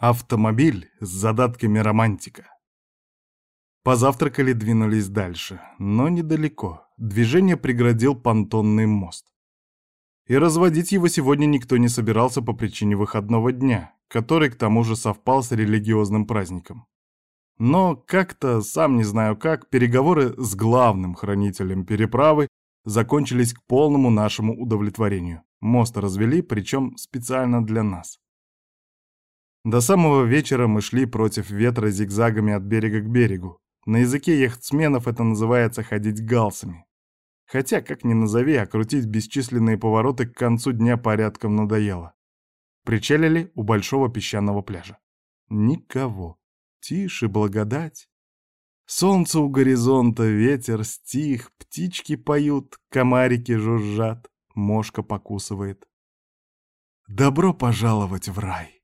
Автомобиль с задатками романтика. Позавтракали, двинулись дальше, но недалеко. Движение преградил понтонный мост. И разводить его сегодня никто не собирался по причине выходного дня, который к тому же совпал с религиозным праздником. Но как-то, сам не знаю как, переговоры с главным хранителем переправы закончились к полному нашему удовлетворению. Мост развели, причем специально для нас. До самого вечера мы шли против ветра зигзагами от берега к берегу. На языке яхтсменов это называется ходить галсами. Хотя, как ни назови, а крутить бесчисленные повороты к концу дня порядком надоело. Причалили у большого песчаного пляжа. Никого. Тише, благодать. Солнце у горизонта, ветер стих, птички поют, комарики жужжат, мошка покусывает. Добро пожаловать в рай!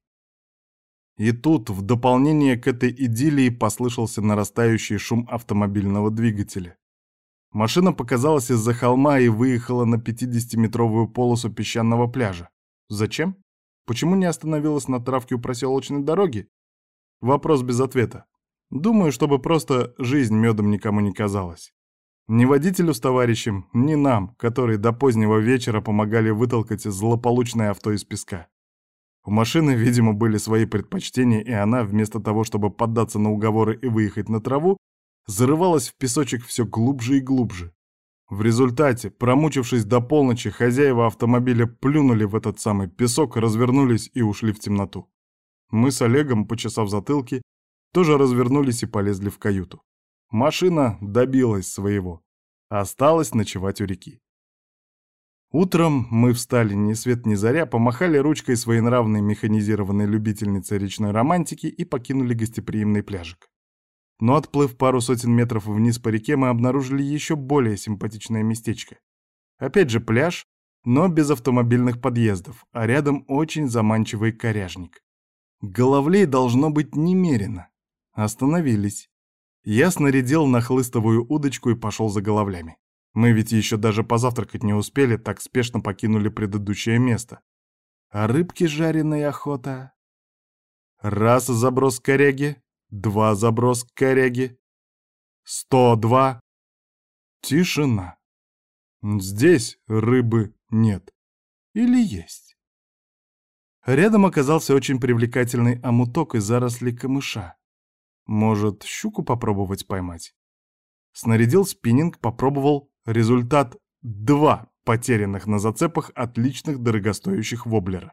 И тут, в дополнение к этой идиллии, послышался нарастающий шум автомобильного двигателя. Машина показалась из-за холма и выехала на 50-метровую полосу песчаного пляжа. Зачем? Почему не остановилась на травке у проселочной дороги? Вопрос без ответа. Думаю, чтобы просто жизнь медом никому не казалась. Ни водителю с товарищем, ни нам, которые до позднего вечера помогали вытолкать злополучное авто из песка. У машины, видимо, были свои предпочтения, и она, вместо того, чтобы поддаться на уговоры и выехать на траву, зарывалась в песочек все глубже и глубже. В результате, промучившись до полночи, хозяева автомобиля плюнули в этот самый песок, развернулись и ушли в темноту. Мы с Олегом, почесав затылки, тоже развернулись и полезли в каюту. Машина добилась своего. Осталось ночевать у реки. Утром мы встали ни свет ни заря, помахали ручкой своей нравной механизированной любительнице речной романтики и покинули гостеприимный пляжик. Но отплыв пару сотен метров вниз по реке, мы обнаружили еще более симпатичное местечко. Опять же пляж, но без автомобильных подъездов, а рядом очень заманчивый коряжник. Головлей должно быть немерено. Остановились. Я снарядил на хлыстовую удочку и пошел за головлями. Мы ведь еще даже позавтракать не успели, так спешно покинули предыдущее место. А рыбки жареной охота. Раз заброс к коряге, два заброс к коряге. Сто два. Тишина. Здесь рыбы нет. Или есть? Рядом оказался очень привлекательный омуток из зарослей камыша. Может, щуку попробовать поймать? Снарядил спиннинг, попробовал Результат — два потерянных на зацепах отличных дорогостоящих воблера.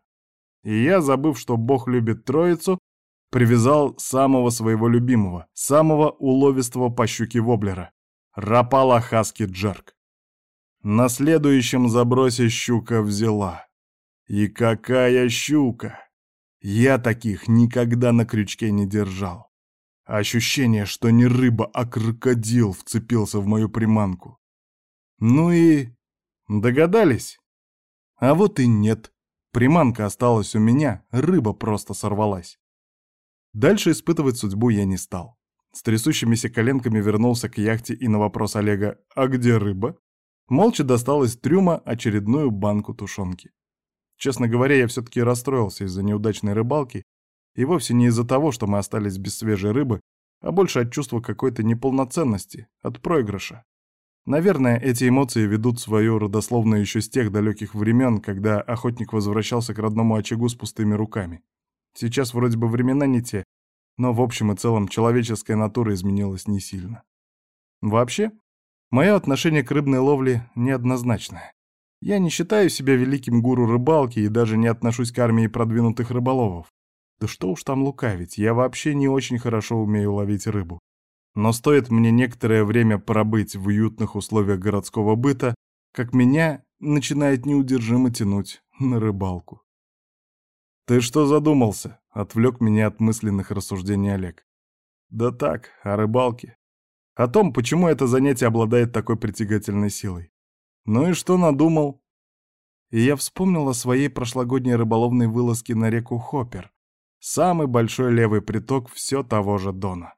И я, забыв, что Бог любит троицу, привязал самого своего любимого, самого уловистого по щуке воблера — Рапала Хаски Джерк. На следующем забросе щука взяла. И какая щука! Я таких никогда на крючке не держал. Ощущение, что не рыба, а крокодил вцепился в мою приманку. Ну и... Догадались? А вот и нет. Приманка осталась у меня, рыба просто сорвалась. Дальше испытывать судьбу я не стал. С трясущимися коленками вернулся к яхте и на вопрос Олега «А где рыба?» молча достал из трюма очередную банку тушенки. Честно говоря, я все-таки расстроился из-за неудачной рыбалки, и вовсе не из-за того, что мы остались без свежей рыбы, а больше от чувства какой-то неполноценности, от проигрыша. Наверное, эти эмоции ведут свою родословную еще с тех далеких времен, когда охотник возвращался к родному очагу с пустыми руками. Сейчас вроде бы времена не те, но в общем и целом человеческая натура изменилась не сильно. Вообще, мое отношение к рыбной ловле неоднозначное. Я не считаю себя великим гуру рыбалки и даже не отношусь к армии продвинутых рыболовов. Да что уж там лукавить, я вообще не очень хорошо умею ловить рыбу. Но стоит мне некоторое время пробыть в уютных условиях городского быта, как меня начинает неудержимо тянуть на рыбалку. «Ты что задумался?» — отвлек меня от мысленных рассуждений Олег. «Да так, о рыбалке. О том, почему это занятие обладает такой притягательной силой. Ну и что надумал?» И я вспомнил о своей прошлогодней рыболовной вылазке на реку Хоппер, самый большой левый приток все того же Дона.